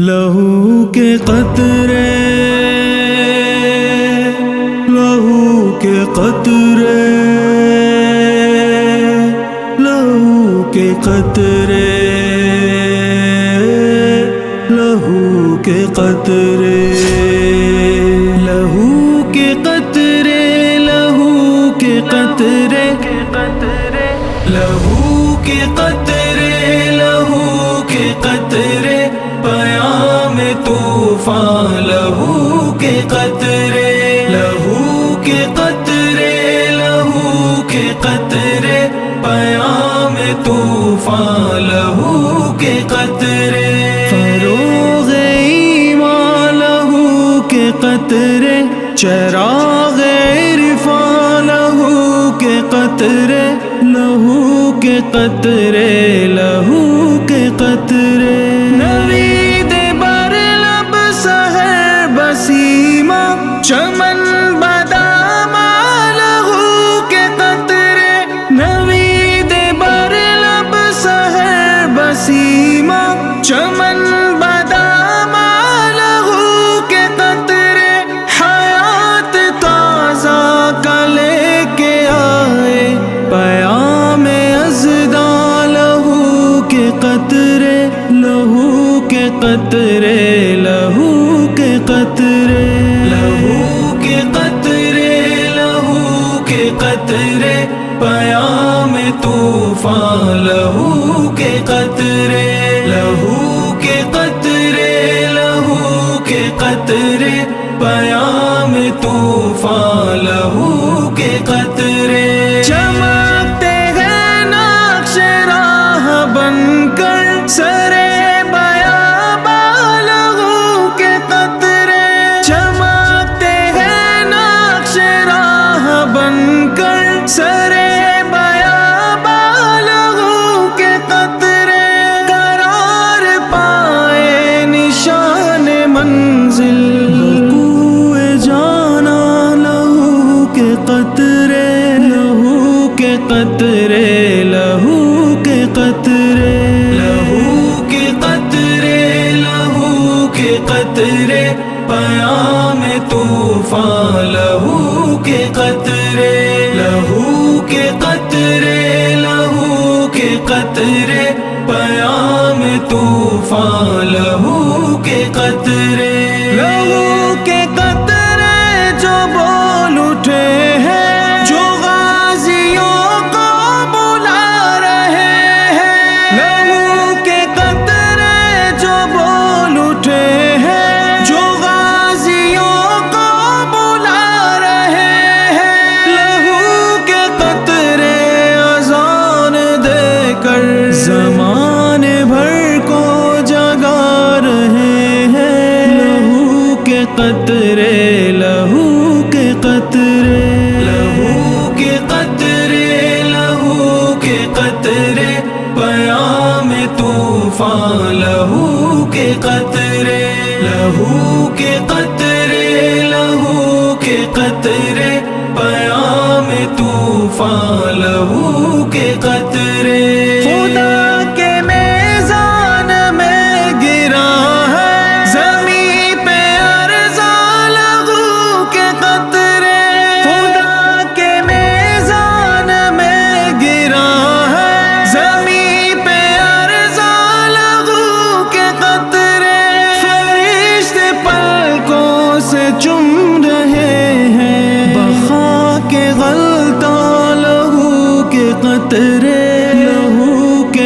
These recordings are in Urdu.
لہو کے قطرے، لہو کے قطرے، لہو کے قطرے، لہو کے قطرے، لہو کے قطرے، لہو کے قطرے، لہو کے قطرے۔ طوفان، لہو کے قطرے، لہو کے قطرے، لہو کے قطرے، پیام طوفان، لہو کے قطرے۔ فروغ ایمان، لہو کے قطرے۔ چراغ عرفان، لہو کے قطرے۔ لہو کے قطرے، لہو کے قطرے۔ سہر چمن بدام لہو کے قطرے حیات تازہ کا لے کے آئے پیام ازدا لہو کے قطرے، لہو کے قطرے قطرے لہو کے قطرے لہو کے قطرے۔ قطرے۔ لہو کے قطرے، لہو کے قطرے، پیام طوفان، لہو کے قطرے۔ لہو کے قطرے، لہو کے قطرے، پیام طوفان، لہو کے قطرے۔ لہو کے قطرے۔ لہو کے قطرے، لہو کے قطرے، پیام طوفان لہو کے قطرے۔ لہو کے قطرے، لہو کے قطرے، پیام طوفان لہو کے قطرے۔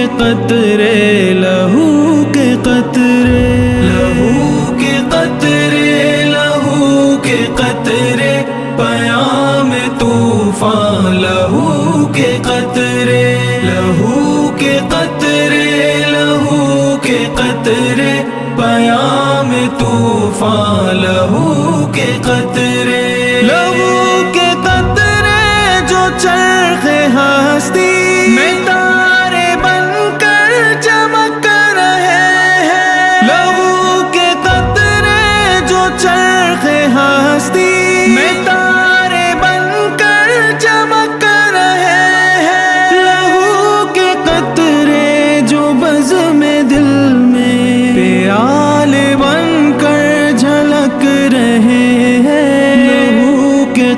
کے قطرے، لہو کے قطرے۔ لہو کے قطرے، لہو کے قطرے۔ پیام طوفان، لہو کے قطرے۔ لہو کے قطرے، لہو کے قطرے۔ پیام طوفان، لہو کے قطرے۔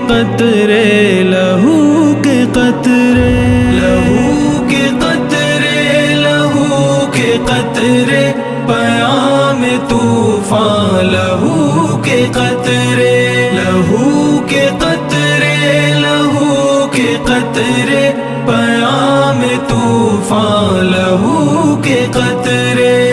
قطرے، لہو کے قطرے۔ لہو کے قطرے، لہو کے قطرے۔ پیام طوفان، لہو کے قطرے۔ لہو کے قطرے، لہو کے قطرے۔ پیام طوفان، لہو کے قطرے۔